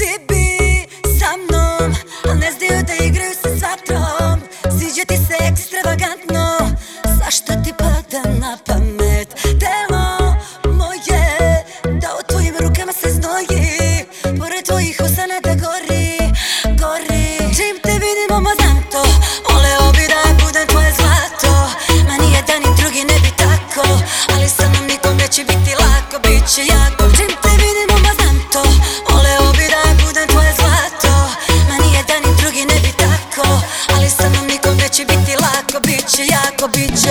did lako bit će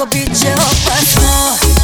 A bit će opasno.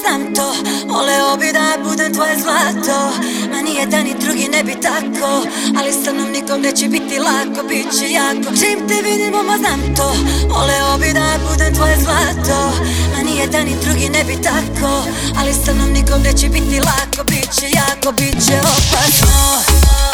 Znam to. Voleo bi da budem tvoje zlato Ma nije da ni drugi ne bi tako Ali sa mnom nikom neće biti lako, bit će jako. Čim te vidimo, oma znam to Voleo bi da budem tvoje zlato A nije da ni drugi ne bi tako. Ali sa mnom nikom neće biti lako, bit će jako, bit će opasno.